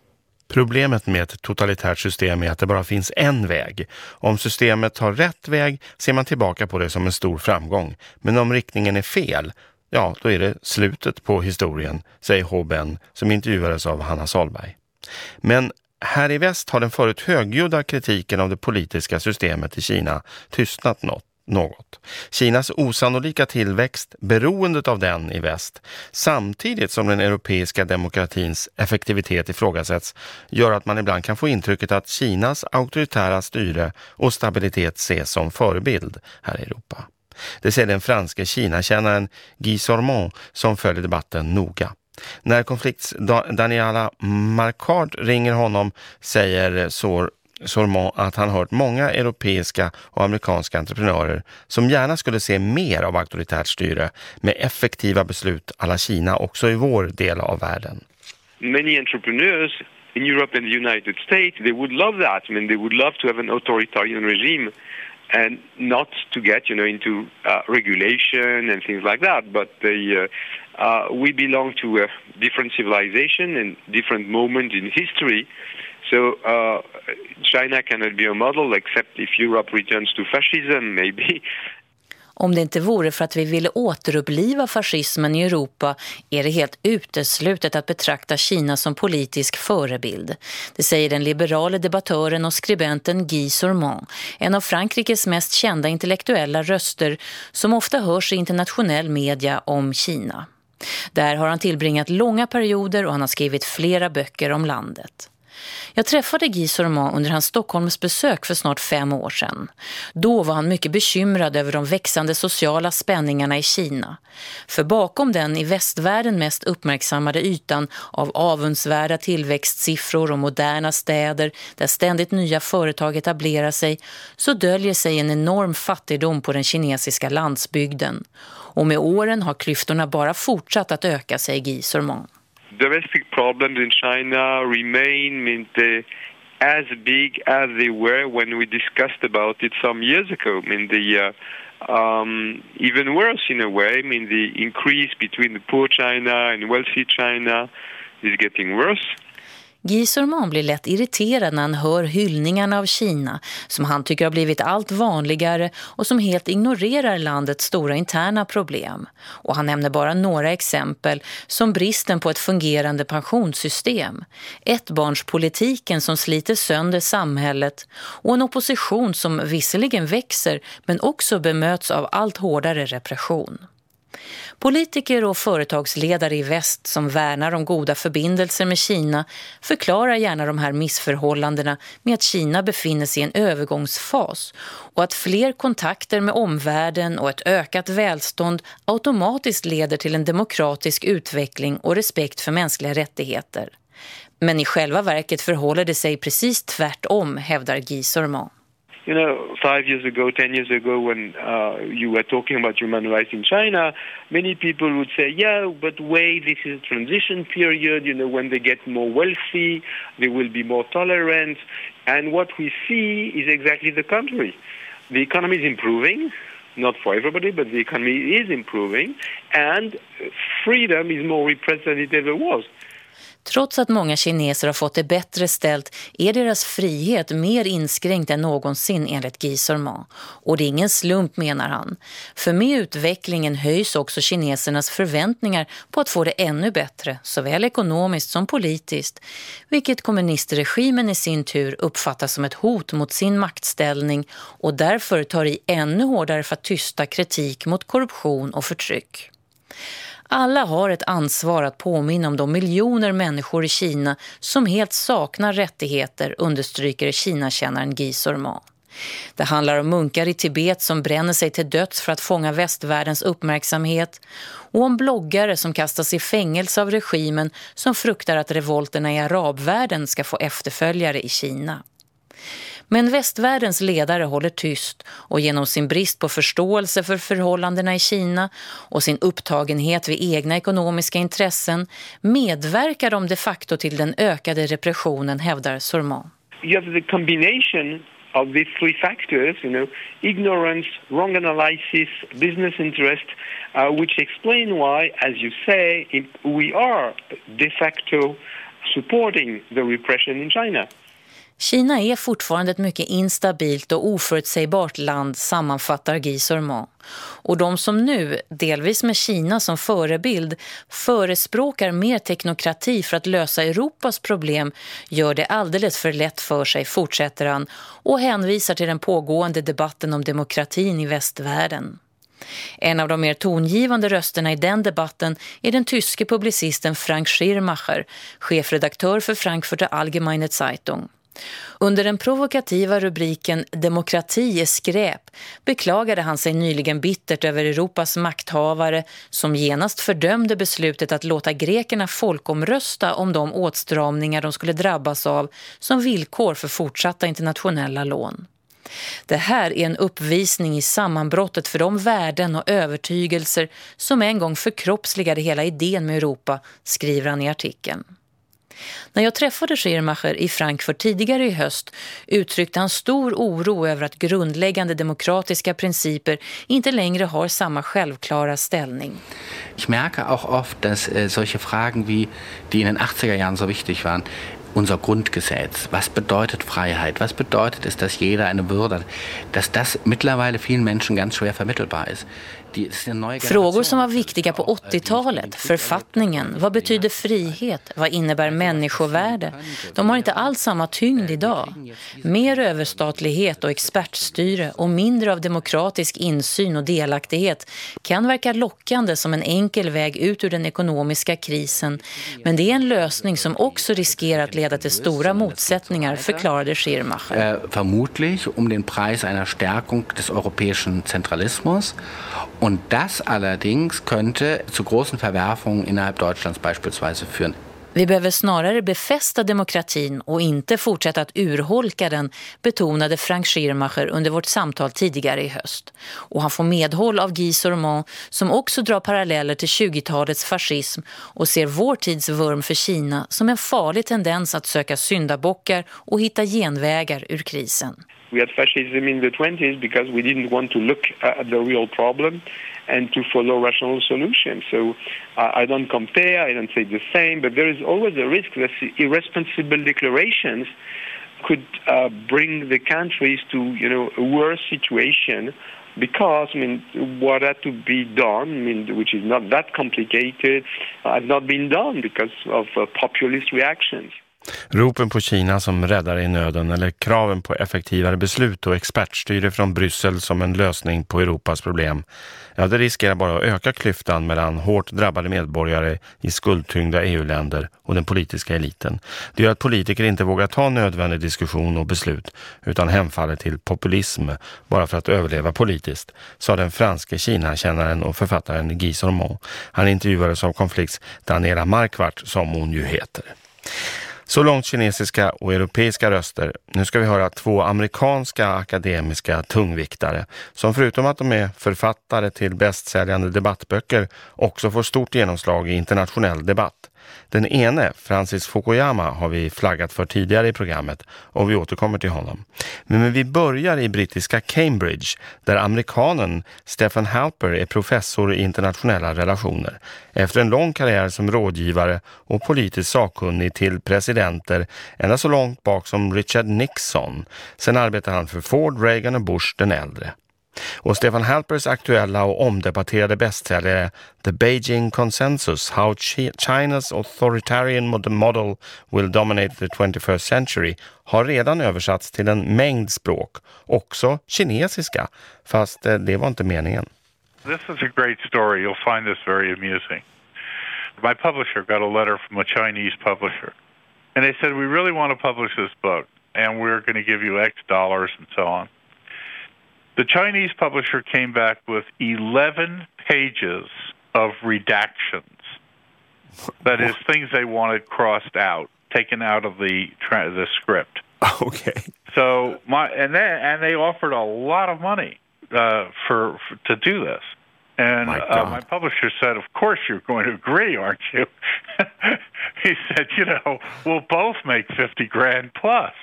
Problemet med ett totalitärt system är att det bara finns en väg. Om systemet tar rätt väg ser man tillbaka på det som en stor framgång. Men om riktningen är fel, ja då är det slutet på historien, säger H. Ben som intervjuades av Hanna Salberg. Men här i väst har den förut högljudda kritiken av det politiska systemet i Kina tystnat något något. Kinas osannolika tillväxt, beroendet av den i väst, samtidigt som den europeiska demokratins effektivitet ifrågasätts, gör att man ibland kan få intrycket att Kinas auktoritära styre och stabilitet ses som förebild här i Europa. Det säger den franske Kina-kännaren Guy Sormont som följer debatten noga. När konflikts Daniela Marcard ringer honom säger Sor Sormont att han hört många europeiska och amerikanska entreprenörer som gärna skulle se mer av auktoritärt styre med effektiva beslut alla Kina också i vår del av världen. Many entrepreneurs in Europe and the United States, they would love that. I mean, they would love to have an authoritarian regime and not to get, you know, into uh, regulation and things like that. But they, uh, uh, we belong to a different civilization and different moment in history. So uh, China cannot be a model except if Europe returns to fascism, maybe. Om det inte vore för att vi ville återuppliva fascismen i Europa är det helt uteslutet att betrakta Kina som politisk förebild. Det säger den liberale debattören och skribenten Guy Sormont, en av Frankrikes mest kända intellektuella röster som ofta hörs i internationell media om Kina. Där har han tillbringat långa perioder och han har skrivit flera böcker om landet. Jag träffade Guy Sormand under hans Stockholmsbesök för snart fem år sedan. Då var han mycket bekymrad över de växande sociala spänningarna i Kina. För bakom den i västvärlden mest uppmärksammade ytan av avundsvärda tillväxtsiffror och moderna städer där ständigt nya företag etablerar sig så döljer sig en enorm fattigdom på den kinesiska landsbygden. Och med åren har klyftorna bara fortsatt att öka, säger Guy Sormand. Domestic problems in China remain as big as they were when we discussed about it some years ago. I mean, the uh, um, even worse in a way. I mean, the increase between the poor China and wealthy China is getting worse. Guy Sormont blir lätt irriterad när han hör hyllningarna av Kina som han tycker har blivit allt vanligare och som helt ignorerar landets stora interna problem. Och han nämner bara några exempel som bristen på ett fungerande pensionssystem, ettbarnspolitiken som sliter sönder samhället och en opposition som visserligen växer men också bemöts av allt hårdare repression. Politiker och företagsledare i väst som värnar om goda förbindelser med Kina förklarar gärna de här missförhållandena med att Kina befinner sig i en övergångsfas och att fler kontakter med omvärlden och ett ökat välstånd automatiskt leder till en demokratisk utveckling och respekt för mänskliga rättigheter. Men i själva verket förhåller det sig precis tvärtom, hävdar Guy Sormont. You know, five years ago, ten years ago, when uh, you were talking about human rights in China, many people would say, yeah, but wait, this is a transition period. You know, when they get more wealthy, they will be more tolerant. And what we see is exactly the contrary. The economy is improving, not for everybody, but the economy is improving, and freedom is more representative than it ever was. Trots att många kineser har fått det bättre ställt är deras frihet mer inskränkt än någonsin enligt Guy Sormand. Och det är ingen slump menar han. För med utvecklingen höjs också kinesernas förväntningar på att få det ännu bättre, såväl ekonomiskt som politiskt. Vilket kommunistregimen i sin tur uppfattar som ett hot mot sin maktställning och därför tar i ännu hårdare för att tysta kritik mot korruption och förtryck. Alla har ett ansvar att påminna om de miljoner människor i Kina som helt saknar rättigheter, understryker Kina-kännaren Guy Sormont. Det handlar om munkar i Tibet som bränner sig till döds för att fånga västvärldens uppmärksamhet och om bloggare som kastas i fängelse av regimen som fruktar att revolterna i arabvärlden ska få efterföljare i Kina. Men västvärldens ledare håller tyst och genom sin brist på förståelse för förhållandena i Kina och sin upptagenhet vid egna ekonomiska intressen medverkar de de facto till den ökade repressionen, hävdar Sormont. You have the combination of these three factors, you know, ignorance, wrong analysis, business interest, uh, which explain why, as you say, it, we are de facto supporting the repression in China. Kina är fortfarande ett mycket instabilt och oförutsägbart land sammanfattar Guy Sormont. Och de som nu, delvis med Kina som förebild, förespråkar mer teknokrati för att lösa Europas problem gör det alldeles för lätt för sig, fortsätter han, och hänvisar till den pågående debatten om demokratin i västvärlden. En av de mer tongivande rösterna i den debatten är den tyske publicisten Frank Schirmacher, chefredaktör för Frankfurter Allgemeine Zeitung. Under den provokativa rubriken Demokrati är skräp beklagade han sig nyligen bittert över Europas makthavare som genast fördömde beslutet att låta grekerna folkomrösta om de åtstramningar de skulle drabbas av som villkor för fortsatta internationella lån. Det här är en uppvisning i sammanbrottet för de värden och övertygelser som en gång förkroppsligade hela idén med Europa, skriver han i artikeln. När jag träffade Schirmacher i Frankfurt tidigare i höst uttryckte han stor oro över att grundläggande demokratiska principer inte längre har samma självklara ställning. Jag märker också ofta att äh, solche Fragen wie die in den 80er Jahren so wichtig waren unser Grundgesetz. Was bedeutet Freiheit? Was bedeutet es, dass jeder eine Würde hat? Dass das mittlerweile vielen Menschen ganz schwer vermittelbar ist. Frågor som var viktiga på 80-talet, författningen, vad betyder frihet, vad innebär människovärde, de har inte alls samma tyngd idag. Mer överstatlighet och expertstyre och mindre av demokratisk insyn och delaktighet kan verka lockande som en enkel väg ut ur den ekonomiska krisen, men det är en lösning som också riskerar att leda till stora motsättningar, förklarade Schirmacher. Äh, Förmodligen om um den pris einer Stärkung des europäischen Zentralismus Und das allerdings könnte zu großen Verwerfungen innerhalb Deutschlands beispielsweise führen. Vi behöver snarare befästa demokratin och inte fortsätta att urholka den, betonade Frank Schirmacher under vårt samtal tidigare i höst. Och han får medhåll av Guy Sormont som också drar paralleller till 20-talets fascism och ser vår tids vurm för Kina som en farlig tendens att söka syndabockar och hitta genvägar ur krisen. We had fascism in the 20s because we didn't want to look at the real problem and to follow rational solutions. So I don't compare, I don't say the same, but there is always a risk that irresponsible declarations could uh, bring the countries to, you know, a worse situation because I mean what had to be done, I mean, which is not that complicated, had not been done because of uh, populist reactions. Ropen på Kina som räddar i nöden eller kraven på effektivare beslut och expertstyre från Bryssel som en lösning på Europas problem. Ja, det riskerar bara att öka klyftan mellan hårt drabbade medborgare i skuldtyngda EU-länder och den politiska eliten. Det gör att politiker inte vågar ta nödvändig diskussion och beslut utan hemfaller till populism bara för att överleva politiskt, sa den franske Kina-kännaren och författaren Guy Sormont. Han intervjuades av konflikts Daniela Markvart som hon ju heter. Så långt kinesiska och europeiska röster. Nu ska vi höra två amerikanska akademiska tungviktare som förutom att de är författare till bästsäljande debattböcker också får stort genomslag i internationell debatt. Den ene, Francis Fukuyama, har vi flaggat för tidigare i programmet och vi återkommer till honom. Men vi börjar i brittiska Cambridge där amerikanen Stephen Halper är professor i internationella relationer. Efter en lång karriär som rådgivare och politisk sakkunnig till presidenter ända så långt bak som Richard Nixon. Sen arbetar han för Ford, Reagan och Bush den äldre. Och Stefan Halpers aktuella och omdebatterade bästsäljare The Beijing Consensus How China's Authoritarian Model Will Dominate the 21st Century har redan översatts till en mängd språk, också kinesiska, fast eh, det var inte meningen. This is a great story. You'll find this very amusing. My publisher got a letter from a Chinese publisher. And they said, we really want to publish this book, and we're going to give you X dollars and so on. The Chinese publisher came back with 11 pages of redactions. That is, things they wanted crossed out, taken out of the the script. Okay. So my and then and they offered a lot of money uh, for, for to do this. And my, uh, my publisher said, "Of course you're going to agree, aren't you?" he said, "You know, we'll both make fifty grand plus."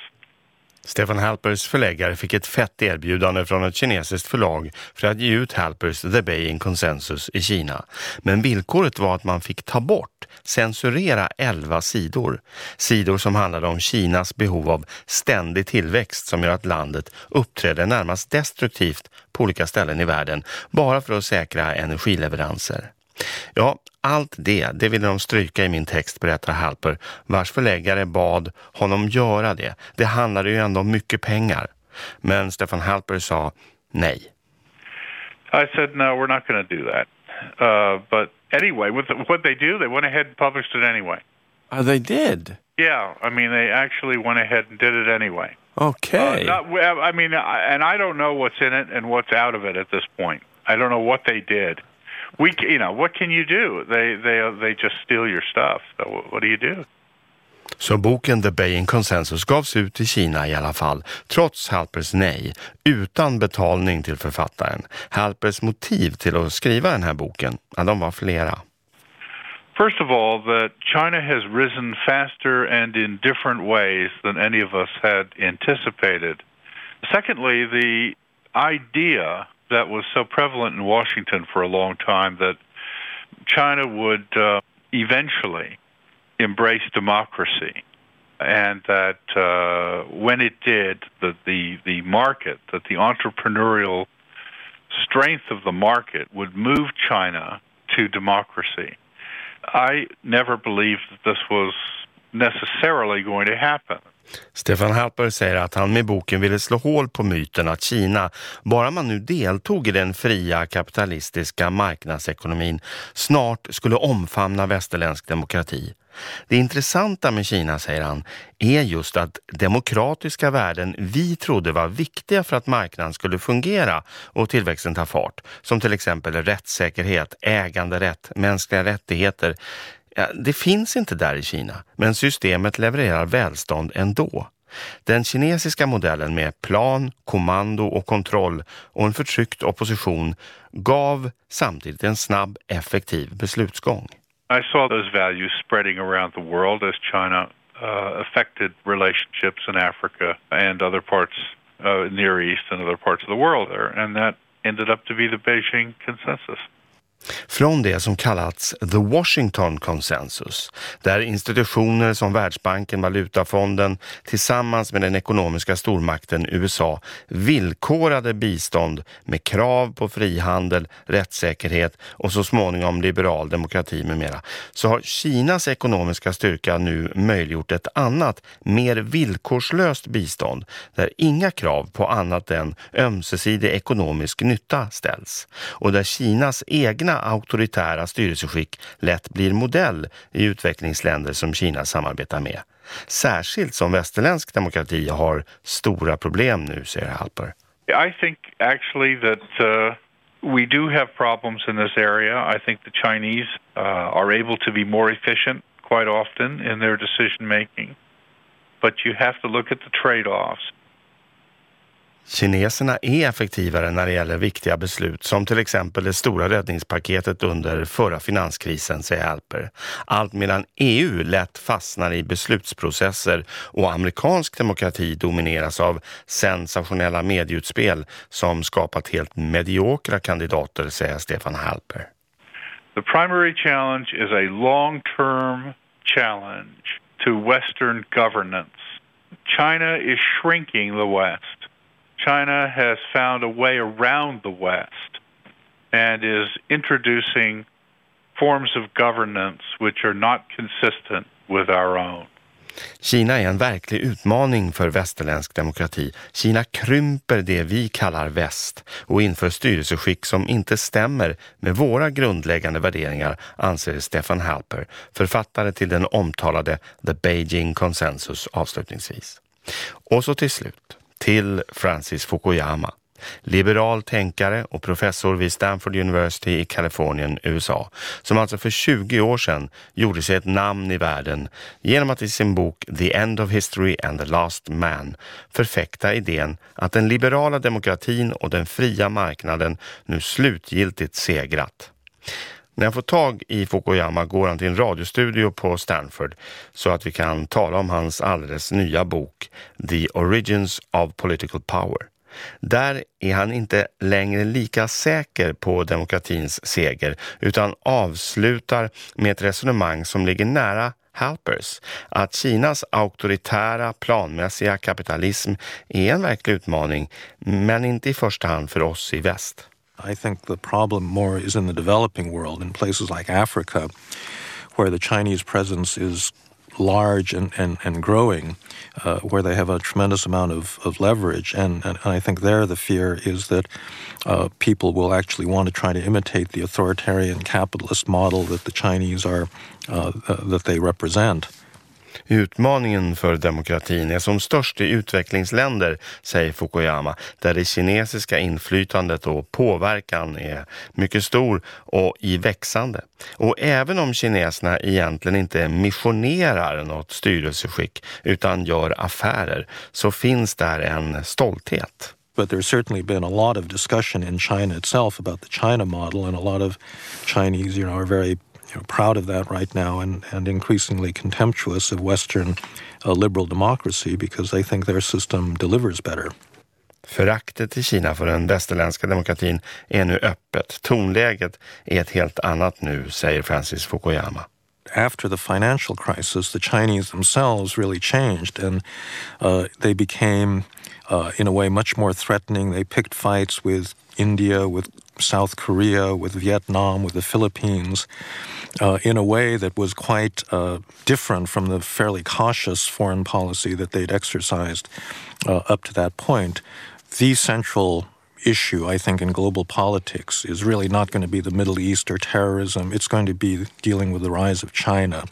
Stefan Halpers förläggare fick ett fett erbjudande från ett kinesiskt förlag för att ge ut Halpers The Beijing Consensus i Kina. Men villkoret var att man fick ta bort, censurera 11 sidor. Sidor som handlade om Kinas behov av ständig tillväxt som gör att landet uppträder närmast destruktivt på olika ställen i världen bara för att säkra energileveranser. Ja, allt det, det ville de stryka i min text, berättar Halper, vars förläggare bad honom göra det. Det handlade ju ändå om mycket pengar. Men Stefan Halper sa nej. I said, no, we're not going to do that. Uh, but anyway, with what they do, they went ahead and published it anyway. Oh, they did? Yeah, I mean, they actually went ahead and did it anyway. Okay. Uh, not, I mean, and I don't know what's in it and what's out of it at this point. I don't know what they did. We you know what can you do? They they they just steal your stuff. So what do you do? Så boken The Beijing Consensus gavs ut i Kina i alla fall, trots Halpers nej, utan betalning till författaren. Halpers motiv till att skriva den här boken, ja, de var flera. First of all, that China has risen faster and in different ways than any of us had anticipated. Secondly, the idea that was so prevalent in Washington for a long time that China would uh, eventually embrace democracy, and that uh, when it did, that the the market, that the entrepreneurial strength of the market would move China to democracy. I never believed that this was necessarily going to happen. Stefan Halper säger att han med boken ville slå hål på myten att Kina, bara man nu deltog i den fria kapitalistiska marknadsekonomin, snart skulle omfamna västerländsk demokrati. Det intressanta med Kina, säger han, är just att demokratiska värden vi trodde var viktiga för att marknaden skulle fungera och tillväxten ta fart, som till exempel rättssäkerhet, äganderätt, mänskliga rättigheter, det finns inte där i Kina, men systemet levererar välstånd ändå. Den kinesiska modellen med plan, kommando och kontroll och en förtryckt opposition gav samtidigt en snabb, effektiv beslutsgång. I saw those values spreading around the world as China uh, affected relationships in Africa and other parts, uh, Near East and other parts of the world there, and that ended up to be the Beijing consensus. Från det som kallats The Washington Consensus, där institutioner som Världsbanken, Valutafonden tillsammans med den ekonomiska stormakten USA villkorade bistånd med krav på frihandel, rättssäkerhet och så småningom liberal demokrati med mera, så har Kinas ekonomiska styrka nu möjliggjort ett annat, mer villkorslöst bistånd där inga krav på annat än ömsesidig ekonomisk nytta ställs och där Kinas egna egna auktoritära styrelseskick lätt blir modell i utvecklingsländer som Kina samarbetar med. Särskilt som västerländsk demokrati har stora problem nu, säger Halper. I think actually that uh, we do have problems in this area. I think the Chinese uh, are able to be more efficient quite often in their decision making. But you have to look at the trade-offs. Kineserna är effektivare när det gäller viktiga beslut som till exempel det stora räddningspaketet under förra finanskrisen, säger Alper. Allt medan EU lätt fastnar i beslutsprocesser och amerikansk demokrati domineras av sensationella medieutspel som skapat helt mediokra kandidater, säger Stefan Halper. The primary challenge is a long-term challenge to Western governance. China is shrinking the West. China has found a way around the West and is introducing forms of governance which are not consistent with our own. Kina är en verklig utmaning för västerländsk demokrati. Kina krymper det vi kallar väst och inför styrelseskick som inte stämmer med våra grundläggande värderingar, anser Stefan Halper, författare till den omtalade The Beijing Consensus avslutningsvis. Och så till slut till Francis Fukuyama. Liberal tänkare och professor vid Stanford University i Kalifornien, USA, som alltså för 20 år sedan gjorde sig ett namn i världen genom att i sin bok The End of History and the Last Man förfäkta idén att den liberala demokratin och den fria marknaden nu slutgiltigt segrat. När jag får tag i Fukuyama går han till en radiostudio på Stanford så att vi kan tala om hans alldeles nya bok The Origins of Political Power. Där är han inte längre lika säker på demokratins seger utan avslutar med ett resonemang som ligger nära Halpers att Kinas auktoritära, planmässiga kapitalism är en verklig utmaning men inte i första hand för oss i väst. I think the problem more is in the developing world, in places like Africa, where the Chinese presence is large and, and, and growing, uh, where they have a tremendous amount of, of leverage. And, and I think there the fear is that uh, people will actually want to try to imitate the authoritarian capitalist model that the Chinese are, uh, uh that they represent. Utmaningen för demokratin är som störst i utvecklingsländer, säger Fukuyama, där det kinesiska inflytandet och påverkan är mycket stor och i växande. Och även om kineserna egentligen inte missionerar något styrelseskick utan gör affärer så finns där en stolthet. but there's certainly been a lot of discussion in China itself about the China model, and a lot of Chinese, you know, are very you know, proud of that right now and, and increasingly contemptuous of Western uh, liberal democracy because they think their system delivers better. Föraktet i Kina för den västerländska demokratin är nu öppet. Tonläget är ett helt annat nu, säger Francis Fukuyama. After the financial crisis, the Chinese themselves really changed and uh, they became, uh, in a way, much more threatening. They picked fights with India, with South Korea, with Vietnam, with the Philippines, uh, in a way that was quite uh, different from the fairly cautious foreign policy that they'd exercised uh, up to that point. The central issue, I think, in global politics is really not going to be the Middle East or terrorism. It's going to be dealing with the rise of China.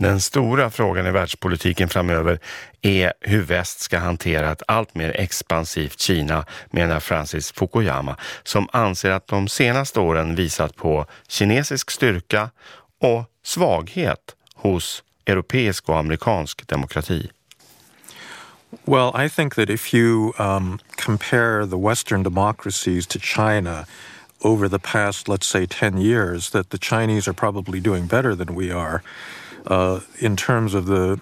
Den stora frågan i världspolitiken framöver är hur väst ska hantera ett allt mer expansivt Kina, menar Francis Fukuyama, som anser att de senaste åren visat på kinesisk styrka och svaghet hos europeisk och amerikansk demokrati. Well, I think that if you um, compare the Western democracies to China over the past, let's say, 10 years, that the Chinese are probably doing better than we are. Uh, in terms of the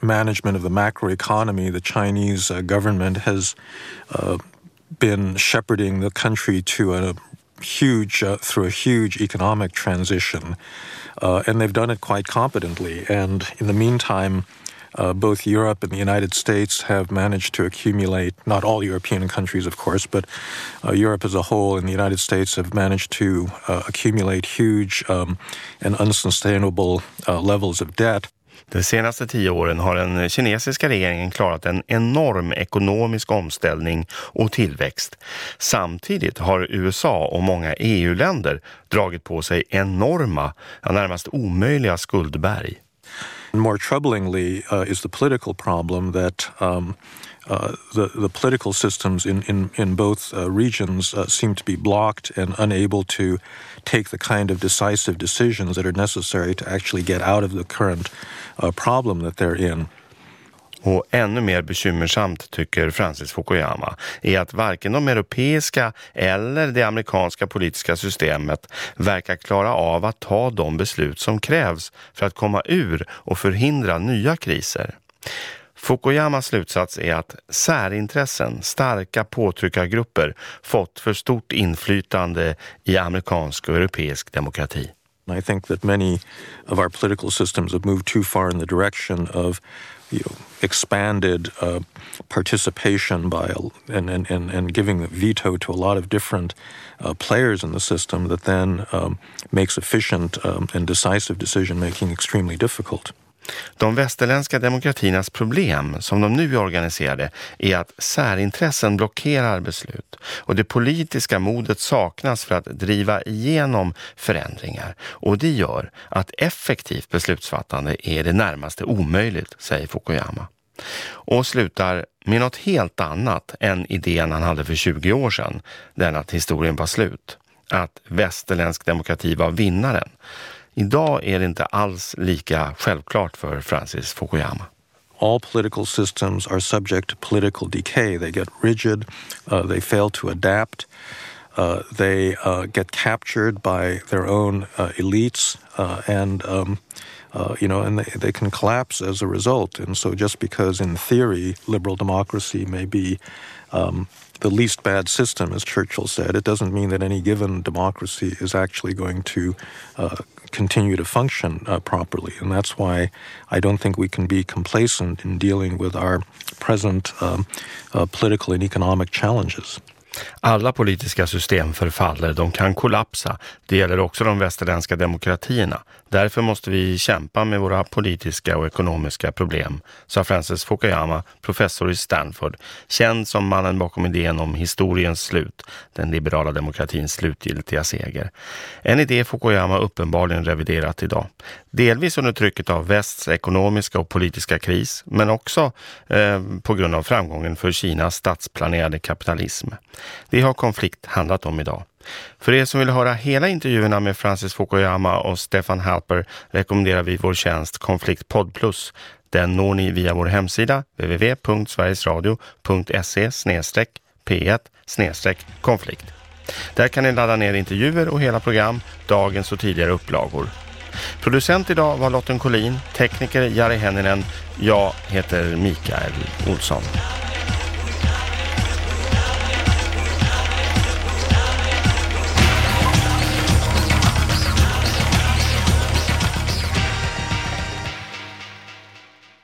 management of the macroeconomy, the Chinese uh, government has uh, been shepherding the country to a huge uh, through a huge economic transition, uh, and they've done it quite competently. And in the meantime, uh, both Europe and the United States have managed to accumulate, not all European countries, of course, but uh, Europe as a whole and the United States have managed to uh, accumulate huge um, and unsustainable uh, levels of debt. De senaste tio åren har den kinesiska regeringen klarat en enorm ekonomisk omställning och tillväxt. Samtidigt har USA och många EU-länder dragit på sig enorma, närmast omöjliga skuldberg. More troublingly uh, is the political problem that um, uh, the, the political systems in, in, in both uh, regions uh, seem to be blocked and unable to take the kind of decisive decisions that are necessary to actually get out of the current uh, problem that they're in. Och ännu mer bekymmersamt, tycker Francis Fukuyama, är att varken de europeiska eller det amerikanska politiska systemet verkar klara av att ta de beslut som krävs för att komma ur och förhindra nya kriser. Fukuyamas slutsats är att särintressen, starka påtryckargrupper, fått för stort inflytande i amerikansk och europeisk demokrati. I think that many of our political systems have moved too far in the direction of you know, expanded uh, participation by and, and, and, giving the veto to a lot of different uh, players in the system that then um, makes efficient um, and decisive decision making extremely difficult. De västerländska demokratiernas problem, som de nu är organiserade, är att särintressen blockerar beslut och det politiska modet saknas för att driva igenom förändringar. Och det gör att effektivt beslutsfattande är det närmaste omöjligt, säger Fukuyama. Och slutar med något helt annat än idén han hade för 20 år sedan, den att historien var slut. Att västerländsk demokrati var vinnaren. Idag är det inte alls lika självklart för Francis Fukuyama. all political systems are subject to political decay. They get rigid, uh, they fail to adapt. uh, they uh, get captured by their own uh, elites uh, and um, uh, you know, and they, they can collapse as a result. And so, just because in theory liberal democracy may be um, the least bad system, as Churchill said, it doesn't mean that any given democracy is actually going to uh, continue to function uh, properly. And that's why I don't think we can be complacent in dealing with our present um, uh, political and economic challenges. Alla politiska system förfaller, de kan kollapsa. Det gäller också de västerländska demokratierna. Därför måste vi kämpa med våra politiska och ekonomiska problem, sa Francis Fukuyama, professor i Stanford, känd som mannen bakom idén om historiens slut, den liberala demokratins slutgiltiga seger. En idé Fukuyama uppenbarligen reviderat idag. Delvis under trycket av västs ekonomiska och politiska kris, men också eh, på grund av framgången för Kinas statsplanerade kapitalism. Det har konflikt handlat om idag. För er som vill höra hela intervjuerna med Francis Fukuyama och Stefan Halper rekommenderar vi vår tjänst Konflikt Podd Plus. Den når ni via vår hemsida www.sverigesradio.se p1 konflikt. Där kan ni ladda ner intervjuer och hela program, dagens och tidigare upplagor. Producent idag var Lotten Collin, tekniker Jari Henninen. Jag heter Mikael Olsson.